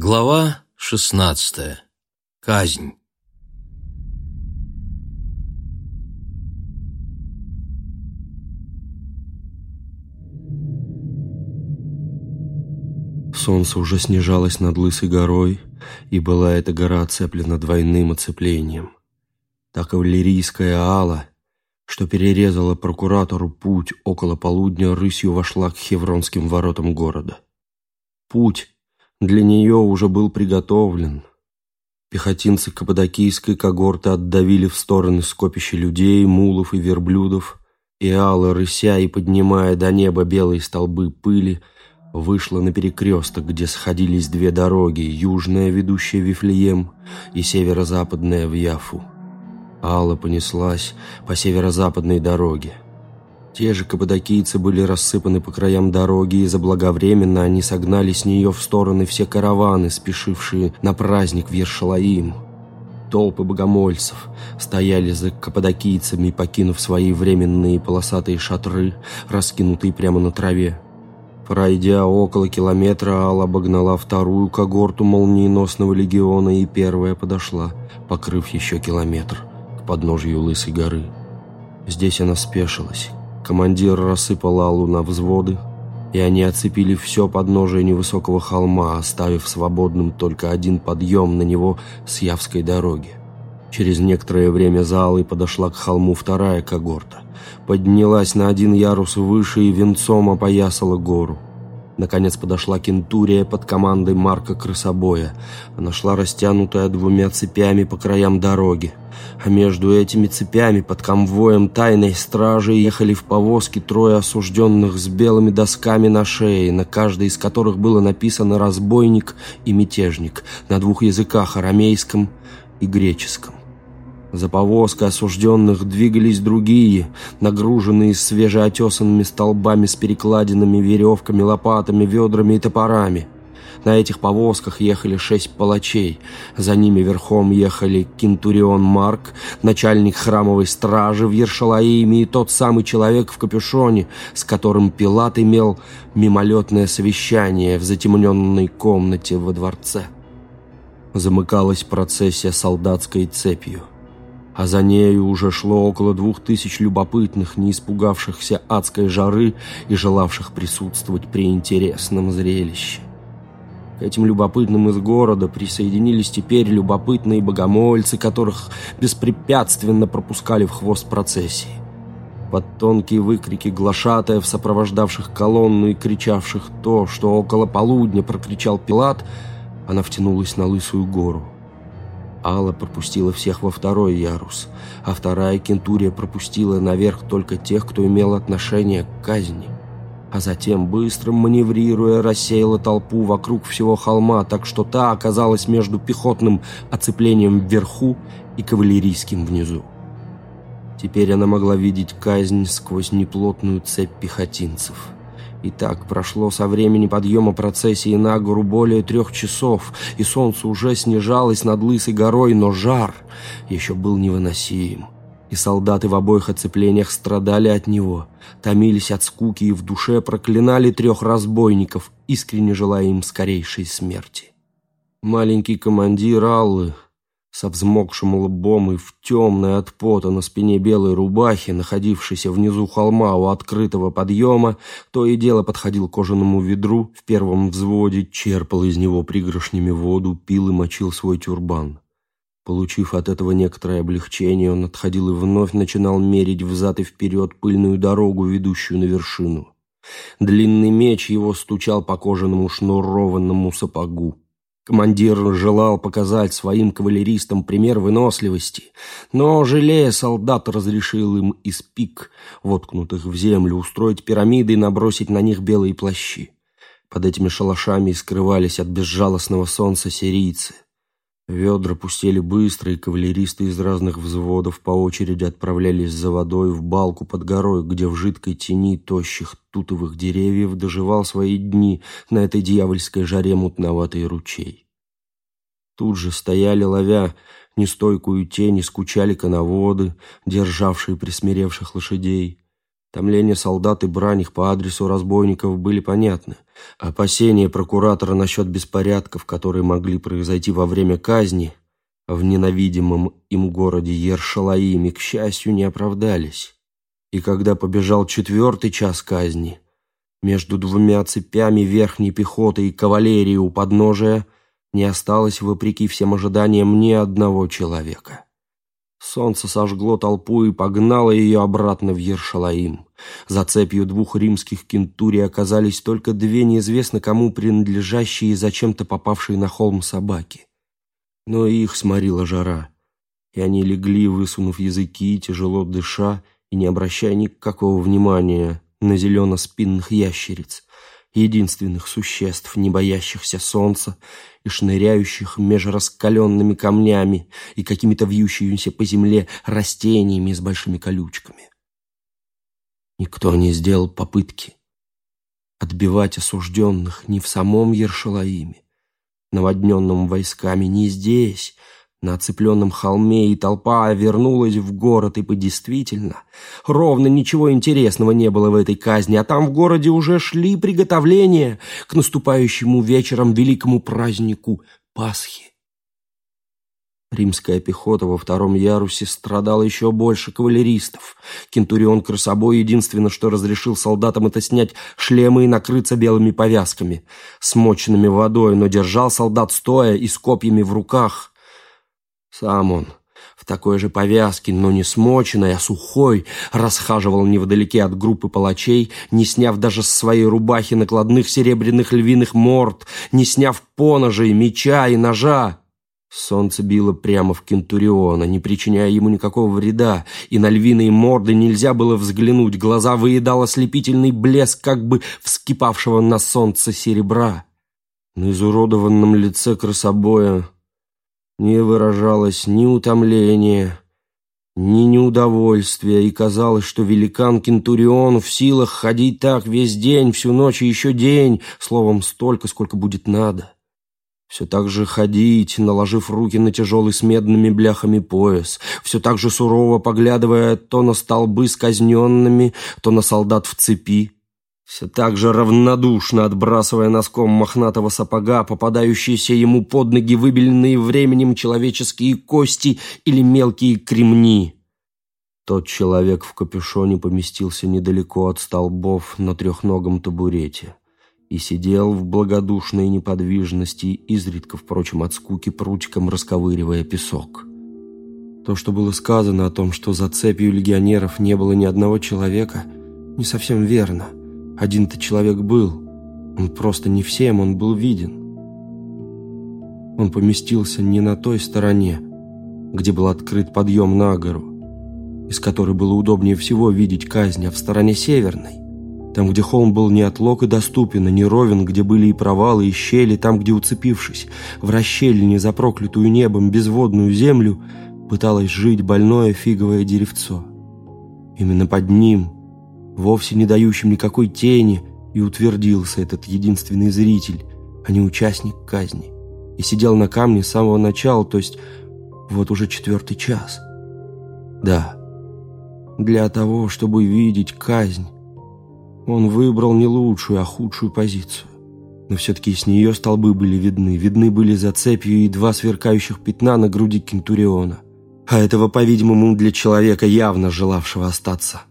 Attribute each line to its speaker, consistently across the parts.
Speaker 1: Глава шестнадцатая. Казнь.
Speaker 2: Солнце уже снижалось над Лысой горой, и была эта гора оцеплена двойным оцеплением. Та кавалерийская ала, что перерезала прокуратору путь около полудня, рысью вошла к хевронским воротам города. Путь для нее уже был приготовлен. Пехотинцы каппадокийской когорты отдавили в стороны скопища людей, мулов и верблюдов, и Алла, рыся и поднимая до неба белые столбы пыли, вышла на перекресток, где сходились две дороги, южная, ведущая в Вифлеем, и северо-западная в Яфу. Алла понеслась по северо-западной дороге. Те же каппадокийцы были рассыпаны по краям дороги, и заблаговременно они согнали с нее в стороны все караваны, спешившие на праздник в Ершалаим. Толпы богомольцев стояли за каппадокийцами, покинув свои временные полосатые шатры, раскинутые прямо на траве. Пройдя около километра, Алла обогнала вторую когорту молниеносного легиона, и первая подошла, покрыв еще километр, к подножью Лысой горы. Здесь она спешилась. Командир рассыпал Аллу на взводы, и они оцепили все подножие невысокого холма, оставив свободным только один подъем на него с Явской дороги. Через некоторое время за Аллой подошла к холму вторая когорта, поднялась на один ярус выше и венцом опоясала гору. Наконец подошла кентурия под командой Марка Крысобоя. Она шла растянутая двумя цепями по краям дороги. А между этими цепями под конвоем тайной стражи ехали в повозке трое осужденных с белыми досками на шее, на каждой из которых было написано «разбойник» и «мятежник» на двух языках – арамейском и греческом. За повозкой осужденных двигались другие, нагруженные свежеотесанными столбами с перекладинами, веревками, лопатами, ведрами и топорами. На этих повозках ехали шесть палачей. За ними верхом ехали Кентурион Марк, начальник храмовой стражи в Ершалаиме и тот самый человек в капюшоне, с которым Пилат имел мимолетное совещание в затемненной комнате во дворце. Замыкалась процессия солдатской цепью а за нею уже шло около двух тысяч любопытных, не испугавшихся адской жары и желавших присутствовать при интересном зрелище. К этим любопытным из города присоединились теперь любопытные богомольцы, которых беспрепятственно пропускали в хвост процессии. Под тонкие выкрики глашатаев, сопровождавших колонну и кричавших то, что около полудня прокричал Пилат, она втянулась на Лысую гору. Алла пропустила всех во второй ярус, а вторая кентурия пропустила наверх только тех, кто имел отношение к казни. А затем, быстро маневрируя, рассеяла толпу вокруг всего холма, так что та оказалась между пехотным оцеплением вверху и кавалерийским внизу. Теперь она могла видеть казнь сквозь неплотную цепь пехотинцев – и так прошло со времени подъема процессии на гору более трех часов, и солнце уже снижалось над Лысой горой, но жар еще был невыносим. И солдаты в обоих оцеплениях страдали от него, томились от скуки и в душе проклинали трех разбойников, искренне желая им скорейшей смерти. Маленький командир Аллы, со взмокшим лбом и в темной от пота на спине белой рубахе, находившейся внизу холма у открытого подъема, то и дело подходил к кожаному ведру в первом взводе, черпал из него пригоршнями воду, пил и мочил свой тюрбан. Получив от этого некоторое облегчение, он отходил и вновь начинал мерить взад и вперед пыльную дорогу, ведущую на вершину. Длинный меч его стучал по кожаному шнурованному сапогу. Командир желал показать своим кавалеристам пример выносливости, но, жалея солдат, разрешил им из пик, воткнутых в землю, устроить пирамиды и набросить на них белые плащи. Под этими шалашами скрывались от безжалостного солнца сирийцы. Ведра пустели быстро, и кавалеристы из разных взводов по очереди отправлялись за водой в балку под горой, где в жидкой тени тощих тутовых деревьев доживал свои дни на этой дьявольской жаре мутноватый ручей. Тут же стояли, ловя нестойкую тень, и скучали коноводы, державшие присмиревших лошадей. Томление солдат и брань их по адресу разбойников были понятны. Опасения прокуратора насчет беспорядков, которые могли произойти во время казни, в ненавидимом им городе Ершалаиме, к счастью, не оправдались. И когда побежал четвертый час казни, между двумя цепями верхней пехоты и кавалерии у подножия не осталось, вопреки всем ожиданиям, ни одного человека. Солнце сожгло толпу и погнало ее обратно в Ершалаим. За цепью двух римских кентурий оказались только две неизвестно кому принадлежащие и зачем-то попавшие на холм собаки. Но их сморила жара, и они легли, высунув языки, тяжело дыша и не обращая никакого внимания на зелено-спинных ящериц, единственных существ, не боящихся солнца и шныряющих между раскаленными камнями и какими-то вьющимися по земле растениями с большими колючками. Никто не сделал попытки отбивать осужденных ни в самом Ершалаиме, наводненном войсками, ни здесь, на оцепленном холме, и толпа вернулась в город, ибо действительно ровно ничего интересного не было в этой казни, а там в городе уже шли приготовления к наступающему вечером великому празднику Пасхи. Римская пехота во втором ярусе страдала еще больше кавалеристов. Кентурион Красобой единственное, что разрешил солдатам, это снять шлемы и накрыться белыми повязками, смоченными водой, но держал солдат стоя и с копьями в руках. Сам он в такой же повязке, но не смоченной, а сухой, расхаживал невдалеке от группы палачей, не сняв даже с своей рубахи накладных серебряных львиных морд, не сняв поножей, меча и ножа. Солнце било прямо в Кентуриона, не причиняя ему никакого вреда, и на львиные морды нельзя было взглянуть, глаза выедал ослепительный блеск как бы вскипавшего на солнце серебра. На изуродованном лице красобоя не выражалось ни утомления, ни неудовольствия, и казалось, что великан Кентурион в силах ходить так весь день, всю ночь и еще день, словом, столько, сколько будет надо. Все так же ходить, наложив руки на тяжелый с медными бляхами пояс, все так же сурово поглядывая то на столбы с казненными, то на солдат в цепи, все так же равнодушно отбрасывая носком мохнатого сапога попадающиеся ему под ноги выбеленные временем человеческие кости или мелкие кремни. Тот человек в капюшоне поместился недалеко от столбов на трехногом табурете и сидел в благодушной неподвижности, изредка, впрочем, от скуки прутиком расковыривая песок. То, что было сказано о том, что за цепью легионеров не было ни одного человека, не совсем верно – один-то человек был. Он просто не всем, он был виден. Он поместился не на той стороне, где был открыт подъем на гору, из которой было удобнее всего видеть казнь, а в стороне северной, там, где холм был не отлог и доступен, не ровен, где были и провалы, и щели, там, где, уцепившись в расщелине за проклятую небом безводную землю, пыталось жить больное фиговое деревцо. Именно под ним – вовсе не дающим никакой тени, и утвердился этот единственный зритель, а не участник казни. И сидел на камне с самого начала, то есть вот уже четвертый час. Да, для того, чтобы видеть казнь, он выбрал не лучшую, а худшую позицию. Но все-таки с нее столбы были видны. Видны были за цепью и два сверкающих пятна на груди Кентуриона. А этого, по-видимому, для человека, явно желавшего остаться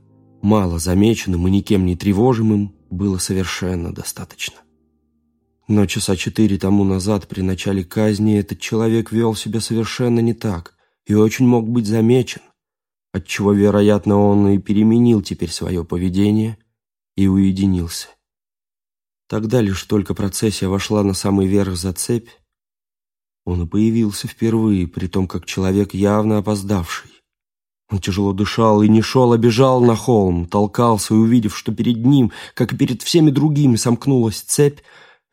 Speaker 2: мало замеченным и никем не тревожимым, было совершенно достаточно. Но часа четыре тому назад, при начале казни, этот человек вел себя совершенно не так и очень мог быть замечен, отчего, вероятно, он и переменил теперь свое поведение и уединился. Тогда лишь только процессия вошла на самый верх за цепь, он и появился впервые, при том, как человек явно опоздавший. Он тяжело дышал и не шел, а бежал на холм, толкался и, увидев, что перед ним, как и перед всеми другими, сомкнулась цепь,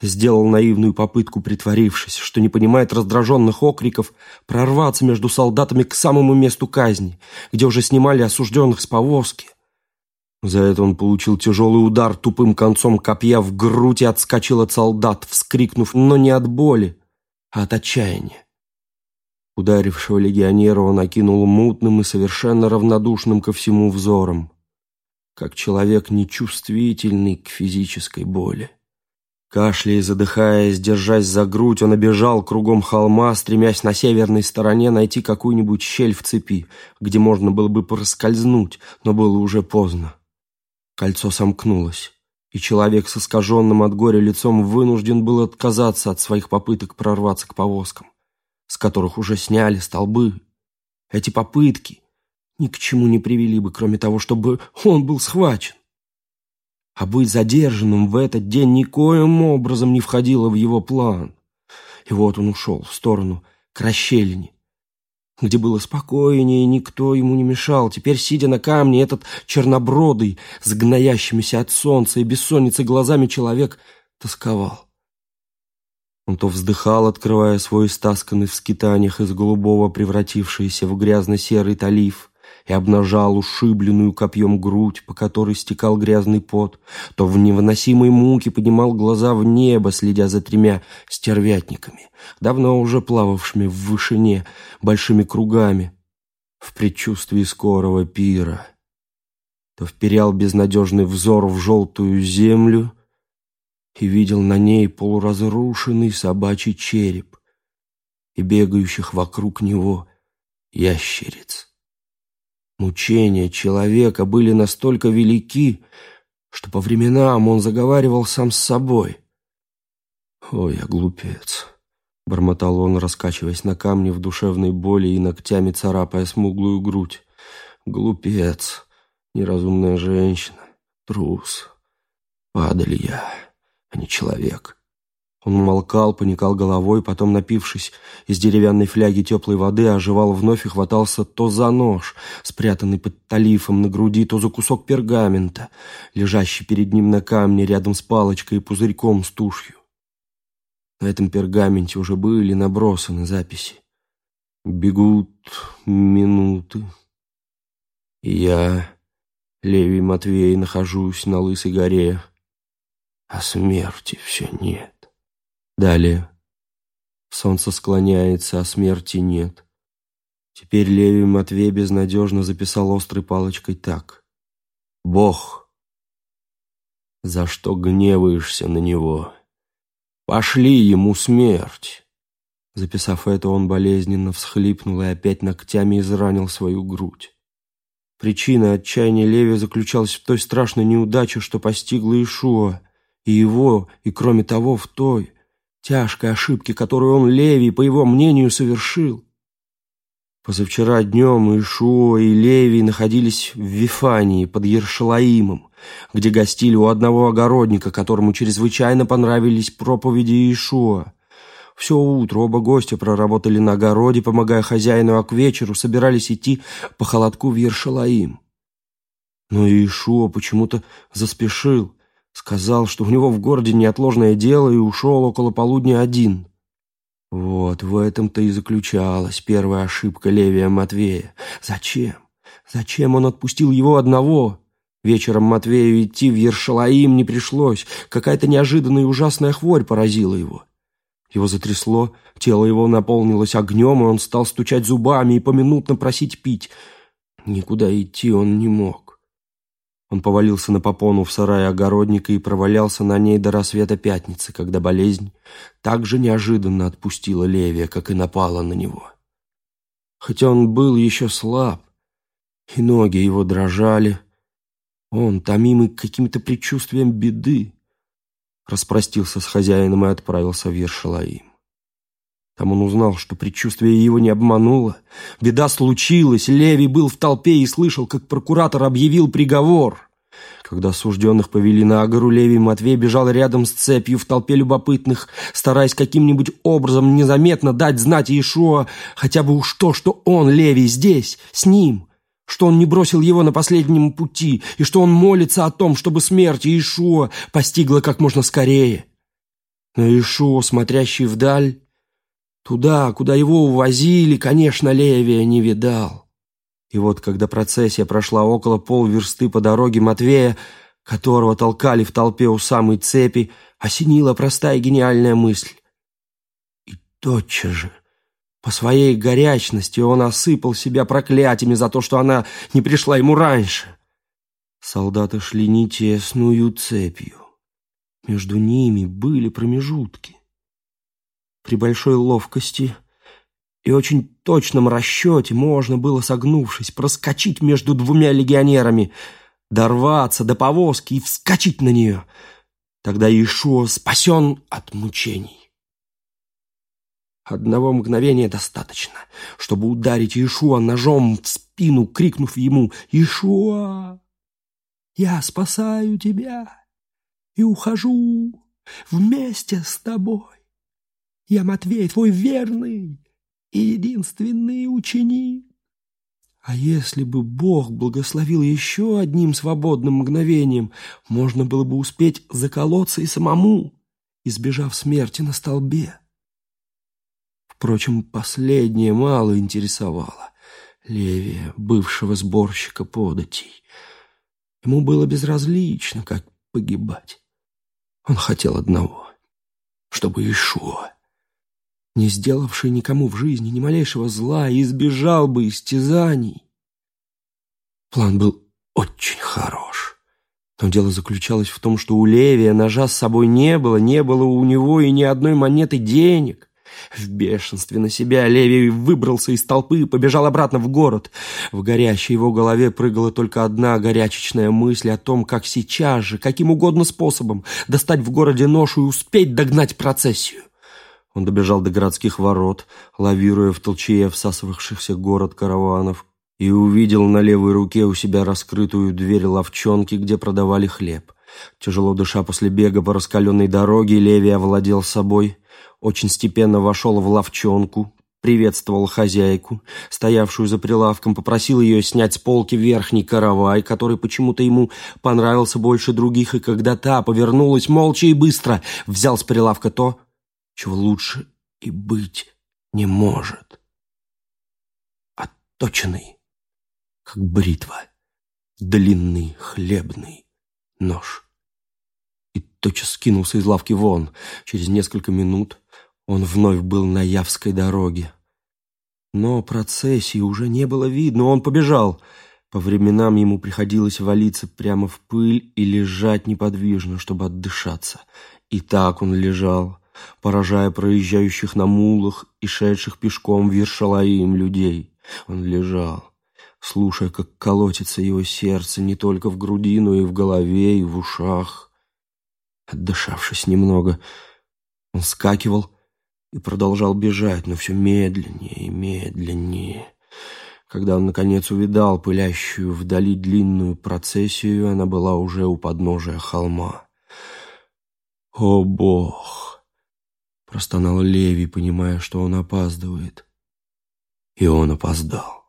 Speaker 2: сделал наивную попытку, притворившись, что не понимает раздраженных окриков, прорваться между солдатами к самому месту казни, где уже снимали осужденных с повозки. За это он получил тяжелый удар тупым концом копья в грудь и отскочил от солдат, вскрикнув, но не от боли, а от отчаяния. Ударившего легионера он окинул мутным и совершенно равнодушным ко всему взором. как человек нечувствительный к физической боли. Кашляя и задыхаясь, держась за грудь, он обежал кругом холма, стремясь на северной стороне найти какую-нибудь щель в цепи, где можно было бы проскользнуть, но было уже поздно. Кольцо сомкнулось, и человек с искаженным от горя лицом вынужден был отказаться от своих попыток прорваться к повозкам, с которых уже сняли столбы. Эти попытки ни к чему не привели бы, кроме того, чтобы он был схвачен а быть задержанным в этот день никоим образом не входило в его план. И вот он ушел в сторону к расщелине, где было спокойнее, и никто ему не мешал. Теперь, сидя на камне, этот чернобродый, с гноящимися от солнца и бессонницы глазами человек тосковал. Он то вздыхал, открывая свой стасканный в скитаниях из голубого превратившийся в грязно-серый талиф, и обнажал ушибленную копьем грудь, по которой стекал грязный пот, то в невыносимой муке поднимал глаза в небо, следя за тремя стервятниками, давно уже плававшими в вышине большими кругами, в предчувствии скорого пира, то вперял безнадежный взор в желтую землю и видел на ней полуразрушенный собачий череп и бегающих вокруг него ящериц. Мучения человека были настолько велики, что по временам он заговаривал сам с собой. «Ой, я глупец!» — бормотал он, раскачиваясь на камне в душевной боли и ногтями царапая смуглую грудь. «Глупец! Неразумная женщина! Трус! Падали я, а не человек!» Он умолкал, поникал головой, потом, напившись из деревянной фляги теплой воды, оживал вновь и хватался то за нож, спрятанный под талифом на груди, то за кусок пергамента, лежащий перед ним на камне рядом с палочкой и пузырьком с тушью. На этом пергаменте уже были набросаны записи. Бегут минуты, я, Левий Матвей, нахожусь на Лысой горе, а смерти все нет. Далее. Солнце склоняется, а смерти нет. Теперь Левий Матвей безнадежно записал острой палочкой так. «Бог, за что гневаешься на него? Пошли ему смерть!» Записав это, он болезненно всхлипнул и опять ногтями изранил свою грудь. Причина отчаяния Леви заключалась в той страшной неудаче, что постигла Ишуа, и его, и кроме того, в той, тяжкой ошибки, которую он, Левий, по его мнению, совершил. Позавчера днем Ишуа и Левий находились в Вифании под Ершалаимом, где гостили у одного огородника, которому чрезвычайно понравились проповеди Ишуа. Все утро оба гостя проработали на огороде, помогая хозяину, а к вечеру собирались идти по холодку в Ершалаим. Но Ишуа почему-то заспешил, Сказал, что у него в городе неотложное дело и ушел около полудня один. Вот в этом-то и заключалась первая ошибка Левия Матвея. Зачем? Зачем он отпустил его одного? Вечером Матвею идти в Ершалаим не пришлось. Какая-то неожиданная и ужасная хворь поразила его. Его затрясло, тело его наполнилось огнем, и он стал стучать зубами и поминутно просить пить. Никуда идти он не мог. Он повалился на попону в сарае огородника и провалялся на ней до рассвета пятницы, когда болезнь так же неожиданно отпустила Левия, как и напала на него. Хотя он был еще слаб, и ноги его дрожали, он, томимый каким-то предчувствием беды, распростился с хозяином и отправился в Ершалаим. Там он узнал, что предчувствие его не обмануло. Беда случилась, Леви был в толпе и слышал, как прокуратор объявил приговор. Когда осужденных повели на гору, Левий Матвей бежал рядом с цепью в толпе любопытных, стараясь каким-нибудь образом незаметно дать знать Иешуа хотя бы уж то, что он, Левий, здесь, с ним, что он не бросил его на последнем пути и что он молится о том, чтобы смерть Иешуа постигла как можно скорее. Но Иешуа, смотрящий вдаль, Туда, куда его увозили, конечно, Левия не видал. И вот, когда процессия прошла около полверсты по дороге Матвея, которого толкали в толпе у самой цепи, осенила простая гениальная мысль. И тотчас же, по своей горячности, он осыпал себя проклятиями за то, что она не пришла ему раньше. Солдаты шли не тесную цепью. Между ними были промежутки. При большой ловкости и очень точном расчете можно было, согнувшись, проскочить между двумя легионерами, дорваться до повозки и вскочить на нее. Тогда Иешуа спасен от мучений. Одного мгновения достаточно, чтобы ударить Иешуа ножом в спину, крикнув ему «Иешуа, я спасаю тебя и ухожу вместе с тобой. Я Матвей, твой верный и единственный ученик. А если бы Бог благословил еще одним свободным мгновением, можно было бы успеть заколоться и самому, избежав смерти на столбе. Впрочем, последнее мало интересовало Левия, бывшего сборщика податей. Ему было безразлично, как погибать. Он хотел одного, чтобы Ишуа, не сделавший никому в жизни ни малейшего зла, избежал бы истязаний. План был очень хорош. Но дело заключалось в том, что у Левия ножа с собой не было, не было у него и ни одной монеты денег. В бешенстве на себя Левий выбрался из толпы и побежал обратно в город. В горящей его голове прыгала только одна горячечная мысль о том, как сейчас же, каким угодно способом, достать в городе нож и успеть догнать процессию. Он добежал до городских ворот, лавируя в толчее всасывавшихся город караванов, и увидел на левой руке у себя раскрытую дверь ловчонки, где продавали хлеб. Тяжело дыша после бега по раскаленной дороге, Леви овладел собой, очень степенно вошел в ловчонку, приветствовал хозяйку, стоявшую за прилавком, попросил ее снять с полки верхний каравай, который почему-то ему понравился больше других, и когда та повернулась молча и быстро, взял с прилавка то, чего лучше и быть не может. Отточенный, как бритва, длинный хлебный нож. И тотчас скинулся из лавки вон. Через несколько минут он вновь был на Явской дороге. Но процессии уже не было видно, он побежал. По временам ему приходилось валиться прямо в пыль и лежать неподвижно, чтобы отдышаться. И так он лежал, поражая проезжающих на мулах и шедших пешком в Ершалаим людей. Он лежал, слушая, как колотится его сердце не только в груди, но и в голове, и в ушах. Отдышавшись немного, он скакивал и продолжал бежать, но все медленнее и медленнее. Когда он, наконец, увидал пылящую вдали длинную процессию, она была уже у подножия холма. «О, Бог!» — простонал Леви, понимая, что он опаздывает. И он опоздал.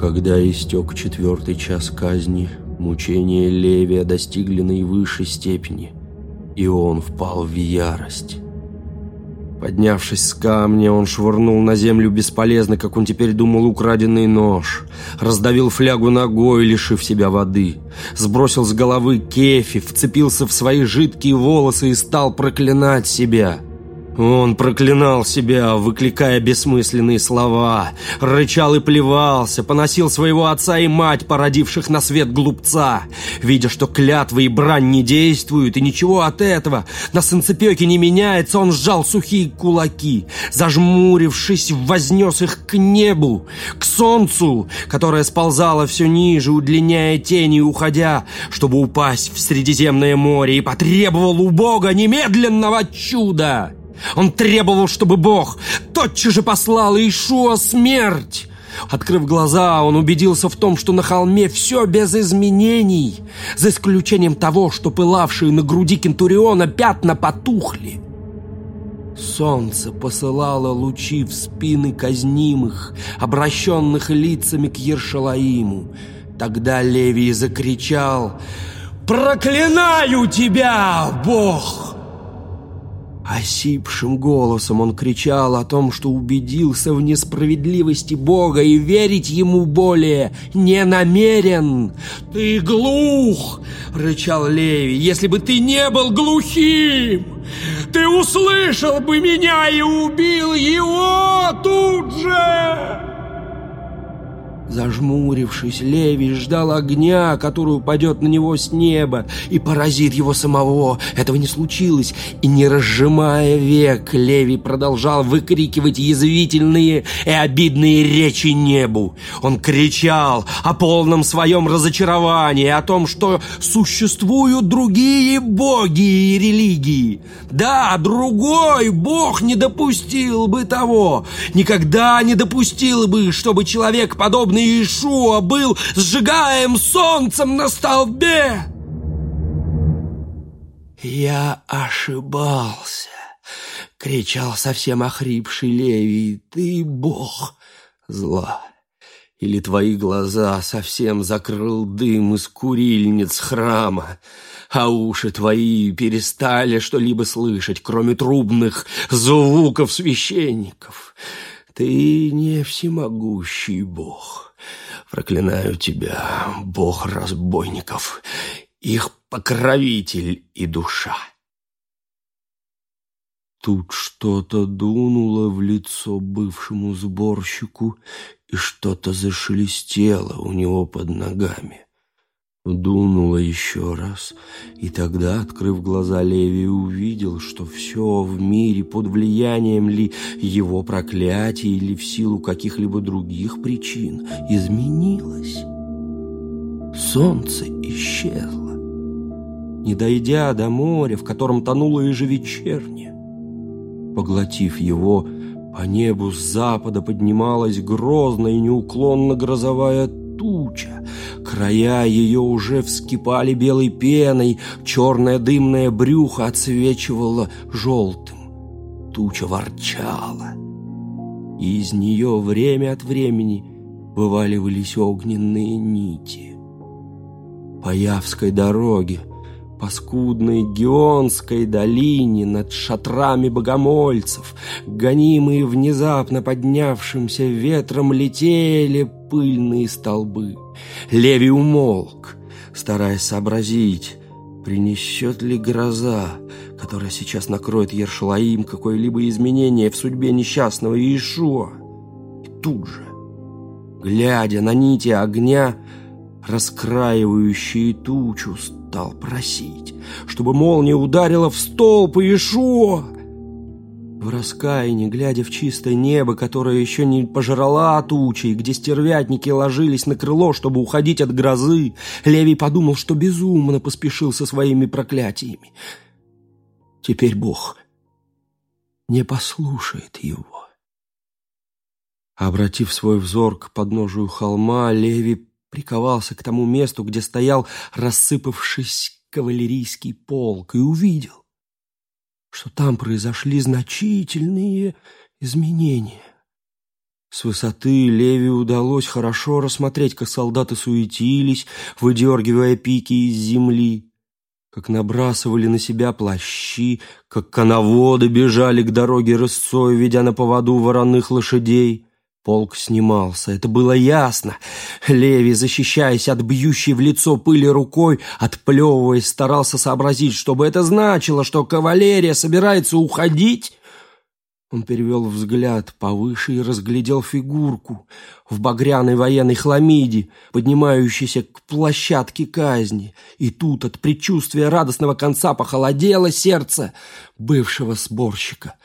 Speaker 2: Когда истек четвертый час казни, мучения Левия достигли наивысшей степени, и он впал в ярость. Поднявшись с камня, он швырнул на землю бесполезно, как он теперь думал, украденный нож. Раздавил флягу ногой, лишив себя воды. Сбросил с головы кефи, вцепился в свои жидкие волосы и стал проклинать себя. Он проклинал себя, выкликая бессмысленные слова, рычал и плевался, поносил своего отца и мать, породивших на свет глупца. Видя, что клятвы и брань не действуют, и ничего от этого на санцепёке не меняется, он сжал сухие кулаки, зажмурившись, вознес их к небу, к солнцу, которое сползало все ниже, удлиняя тени, уходя, чтобы упасть в Средиземное море, и потребовал у Бога немедленного чуда. Он требовал, чтобы Бог тотчас же послал Ишуа смерть. Открыв глаза, он убедился в том, что на холме все без изменений, за исключением того, что пылавшие на груди Кентуриона пятна потухли. Солнце посылало лучи в спины казнимых, обращенных лицами к Ершалаиму. Тогда Левий закричал «Проклинаю тебя, Бог!» Осипшим голосом он кричал о том, что убедился в несправедливости Бога и верить ему более не намерен. «Ты глух!» — рычал Леви. «Если бы ты не был глухим, ты услышал бы меня и убил его тут же!» Зажмурившись, Леви ждал огня, который упадет на него с неба и поразит его самого. Этого не случилось, и не разжимая век, Леви продолжал выкрикивать язвительные и обидные речи небу. Он кричал о полном своем разочаровании, о том, что существуют другие боги и религии. Да, другой бог не допустил бы того, никогда не допустил бы, чтобы человек, подобный Иешуа, был сжигаем солнцем на столбе. «Я ошибался!» — кричал совсем охрипший Левий. «Ты бог зла!» Или твои глаза совсем закрыл дым из курильниц храма, а уши твои перестали что-либо слышать, кроме трубных звуков священников. Ты не всемогущий бог. Проклинаю тебя, бог разбойников, их покровитель и душа. Тут что-то дунуло в лицо бывшему сборщику, и что-то зашелестело у него под ногами. Дунуло еще раз, и тогда, открыв глаза, Леви увидел, что все в мире под влиянием ли его проклятия или в силу каких-либо других причин изменилось. Солнце исчезло, не дойдя до моря, в котором тонуло ежевечерне. Поглотив его, по небу с запада поднималась грозная и неуклонно грозовая туча. Края ее уже вскипали белой пеной, черное дымное брюхо отсвечивало желтым. Туча ворчала, и из нее время от времени вываливались огненные нити. По Явской дороге по скудной Геонской долине над шатрами богомольцев, гонимые внезапно поднявшимся ветром, летели пыльные столбы. Леви умолк, стараясь сообразить, принесет ли гроза, которая сейчас накроет Ершалаим какое-либо изменение в судьбе несчастного Иешуа. И тут же, глядя на нити огня, раскраивающие тучу, стал просить, чтобы молния ударила в столб Иешуа. В раскаянии, глядя в чистое небо, которое еще не пожрала тучей, где стервятники ложились на крыло, чтобы уходить от грозы, Левий подумал, что безумно поспешил со своими проклятиями. Теперь Бог не послушает его. Обратив свой взор к подножию холма, Леви приковался к тому месту, где стоял рассыпавшись кавалерийский полк, и увидел, что там произошли значительные изменения. С высоты Леви удалось хорошо рассмотреть, как солдаты суетились, выдергивая пики из земли, как набрасывали на себя плащи, как коноводы бежали к дороге рысцой, ведя на поводу вороных лошадей. Полк снимался, это было ясно. Леви, защищаясь от бьющей в лицо пыли рукой, отплевываясь, старался сообразить, чтобы это значило, что кавалерия собирается уходить. Он перевел взгляд повыше и разглядел фигурку в багряной военной хламиде, поднимающейся к площадке казни. И тут от предчувствия радостного конца похолодело сердце бывшего сборщика —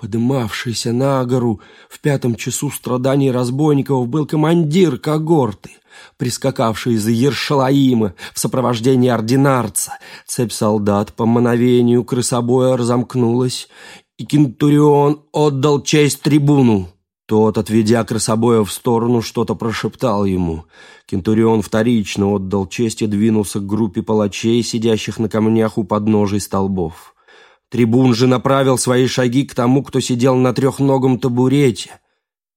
Speaker 2: Подымавшийся на гору в пятом часу страданий разбойников был командир когорты, прискакавший из Ершалаима в сопровождении ординарца. Цепь солдат по мановению крысобоя разомкнулась, и Кентурион отдал честь трибуну. Тот, отведя крысобоя в сторону, что-то прошептал ему. Кентурион вторично отдал честь и двинулся к группе палачей, сидящих на камнях у подножий столбов. Трибун же направил свои шаги к тому, кто сидел на трехногом табурете,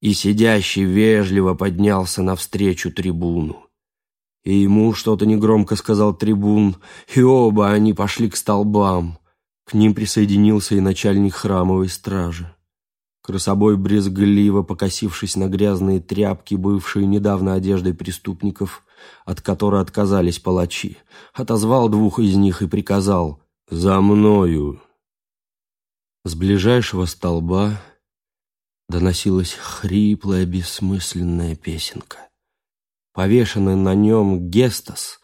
Speaker 2: и сидящий вежливо поднялся навстречу трибуну. И ему что-то негромко сказал трибун, и оба они пошли к столбам. К ним присоединился и начальник храмовой стражи. Красобой брезгливо покосившись на грязные тряпки, бывшие недавно одеждой преступников, от которой отказались палачи, отозвал двух из них и приказал «За мною!» С ближайшего столба доносилась хриплая бессмысленная песенка. Повешенный на нем Гестас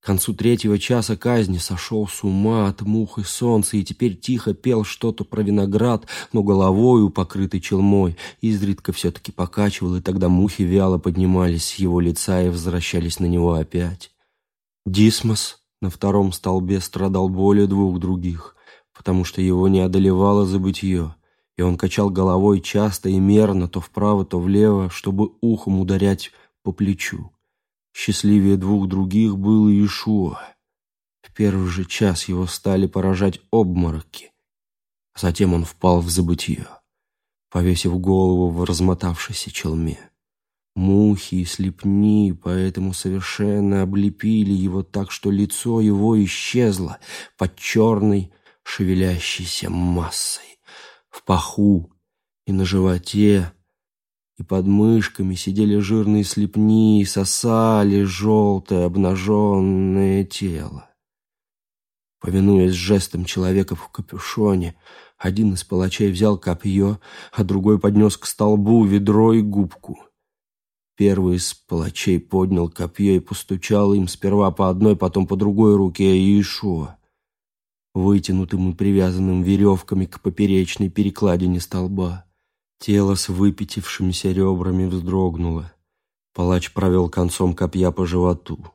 Speaker 2: к концу третьего часа казни сошел с ума от мух и солнца и теперь тихо пел что-то про виноград, но головою, покрытой челмой, изредка все-таки покачивал, и тогда мухи вяло поднимались с его лица и возвращались на него опять. Дисмос на втором столбе страдал более двух других, потому что его не одолевало забытье, и он качал головой часто и мерно, то вправо, то влево, чтобы ухом ударять по плечу. Счастливее двух других был Иешуа. В первый же час его стали поражать обмороки. Затем он впал в забытье, повесив голову в размотавшейся челме. Мухи и слепни поэтому совершенно облепили его так, что лицо его исчезло под черной шевелящейся массой. В паху и на животе и под мышками сидели жирные слепни и сосали желтое обнаженное тело. Повинуясь жестом человека в капюшоне, один из палачей взял копье, а другой поднес к столбу ведро и губку. Первый из палачей поднял копье и постучал им сперва по одной, потом по другой руке Иешуа, вытянутым и привязанным веревками к поперечной перекладине столба. Тело с выпятившимися ребрами вздрогнуло. Палач провел концом копья по животу.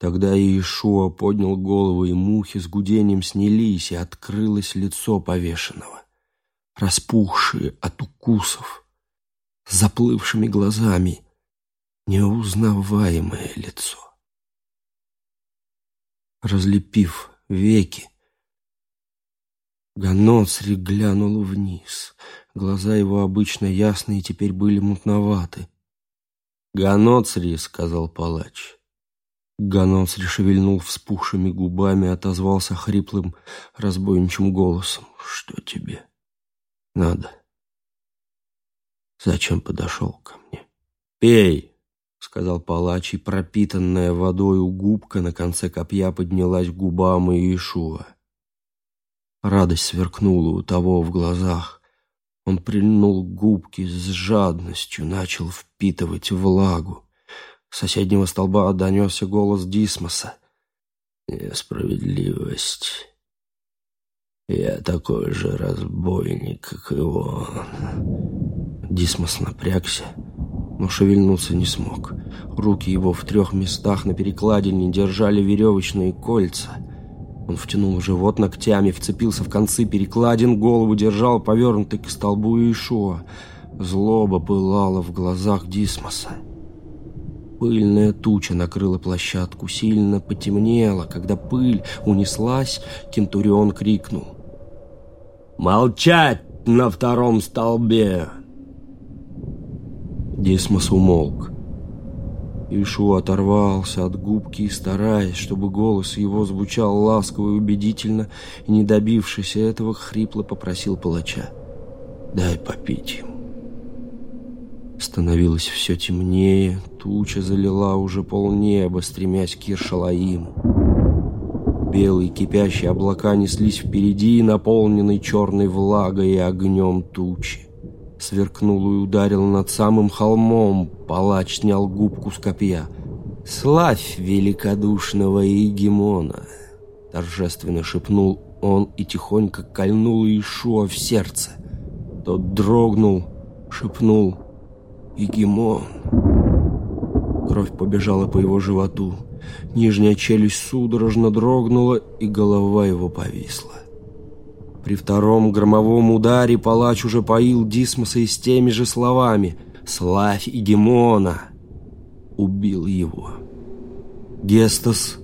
Speaker 2: Тогда Иешуа поднял голову, и мухи с гудением снялись, и открылось лицо повешенного, распухшие от укусов, с заплывшими глазами, неузнаваемое лицо. Разлепив веки, Ганоцри глянул вниз. Глаза его обычно ясные теперь были мутноваты. «Ганоцри», — сказал палач. Ганоцри шевельнул вспухшими губами отозвался хриплым, разбойничьим голосом. «Что тебе надо? Зачем подошел ко мне?» «Пей!» — сказал палач, и пропитанная водою губка на конце копья поднялась к губам Иешуа. Радость сверкнула у того в глазах. Он прильнул к губке с жадностью, начал впитывать влагу. С соседнего столба донесся голос Дисмоса. «Несправедливость. Я такой же разбойник, как и он». Дисмос напрягся, но шевельнуться не смог. Руки его в трех местах на перекладине держали веревочные кольца — он втянул живот ногтями, вцепился в концы перекладин, голову держал повернутый к столбу Ишуа. Злоба пылала в глазах Дисмоса. Пыльная туча накрыла площадку, сильно потемнело. Когда пыль унеслась, Кентурион крикнул. «Молчать на втором столбе!» Дисмос умолк. Ишу оторвался от губки и, стараясь, чтобы голос его звучал ласково и убедительно, и, не добившись этого, хрипло попросил палача. «Дай попить ему». Становилось все темнее, туча залила уже полнеба, стремясь к Иршалаиму. Белые кипящие облака неслись впереди, наполненной черной влагой и огнем тучи сверкнул и ударил над самым холмом. Палач снял губку с копья. «Славь великодушного Егемона!» Торжественно шепнул он и тихонько кольнул Ишуа в сердце. Тот дрогнул, шепнул «Егемон!» Кровь побежала по его животу. Нижняя челюсть судорожно дрогнула, и голова его повисла. При втором громовом ударе палач уже поил Дисмоса и с теми же словами «Славь Игемона!» Убил его. Гестас,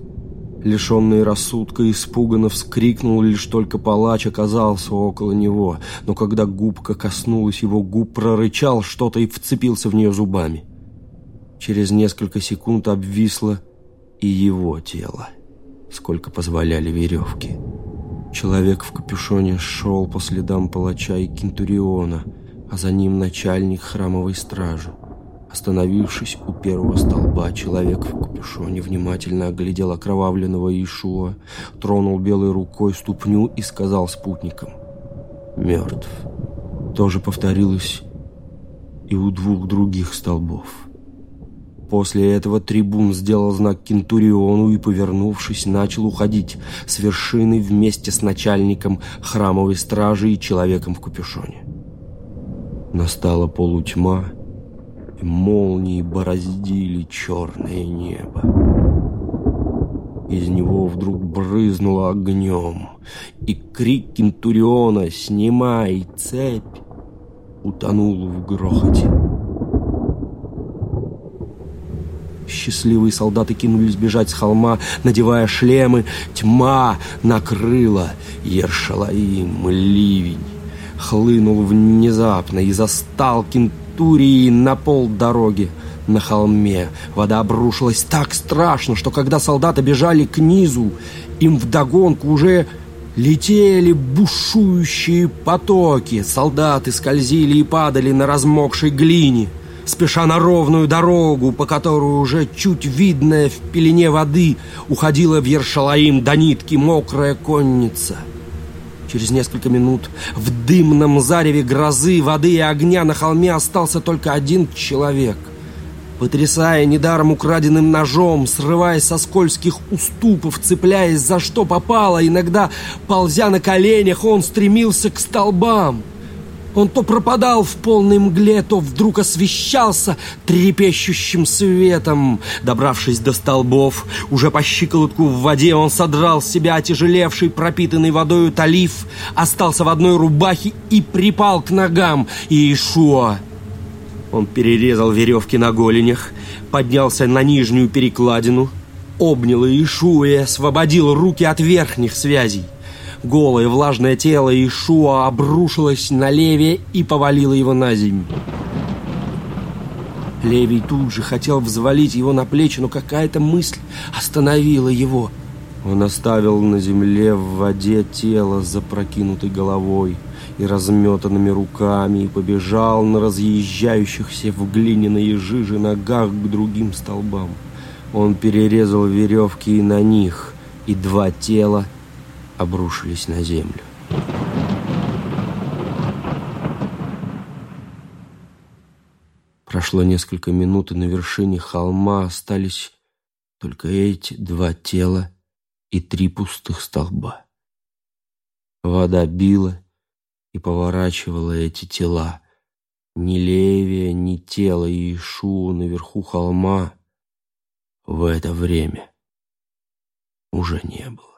Speaker 2: лишенный рассудка, испуганно вскрикнул, лишь только палач оказался около него, но когда губка коснулась его губ, прорычал что-то и вцепился в нее зубами. Через несколько секунд обвисло и его тело, сколько позволяли веревки. Человек в капюшоне шел по следам палача и кентуриона, а за ним начальник храмовой стражи. Остановившись у первого столба, человек в капюшоне внимательно оглядел окровавленного Иешуа, тронул белой рукой ступню и сказал спутникам «Мертв». То же повторилось и у двух других столбов. После этого трибун сделал знак Кентуриону и, повернувшись, начал уходить с вершины вместе с начальником храмовой стражи и человеком в капюшоне. Настала полутьма, и молнии бороздили черное небо. Из него вдруг брызнуло огнем, и крик Кентуриона «Снимай цепь!» утонул в грохоте. Счастливые солдаты кинулись бежать с холма, надевая шлемы. Тьма накрыла Ершалаим, ливень. Хлынул внезапно и застал кентурии на пол дороги. На холме вода обрушилась так страшно, что когда солдаты бежали к низу, им вдогонку уже летели бушующие потоки. Солдаты скользили и падали на размокшей глине спеша на ровную дорогу, по которой уже чуть видная в пелене воды уходила в Ершалаим до нитки мокрая конница. Через несколько минут в дымном зареве грозы, воды и огня на холме остался только один человек. Потрясая недаром украденным ножом, срываясь со скользких уступов, цепляясь за что попало, иногда ползя на коленях, он стремился к столбам — он то пропадал в полной мгле, то вдруг освещался трепещущим светом. Добравшись до столбов, уже по щиколотку в воде, он содрал с себя отяжелевший, пропитанный водою талиф, остался в одной рубахе и припал к ногам Иешуа. Он перерезал веревки на голенях, поднялся на нижнюю перекладину, обнял Иешуа и освободил руки от верхних связей. Голое влажное тело Ишуа обрушилось на Леви и повалило его на землю. Левий тут же хотел взвалить его на плечи, но какая-то мысль остановила его. Он оставил на земле в воде тело с запрокинутой головой и разметанными руками и побежал на разъезжающихся в глиняные жижи ногах к другим столбам. Он перерезал веревки и на них, и два тела обрушились на землю. Прошло несколько минут, и на вершине холма остались только эти два тела и три пустых столба. Вода била и поворачивала эти тела. Ни Левия, ни тело Иешуа наверху холма в это время уже не было.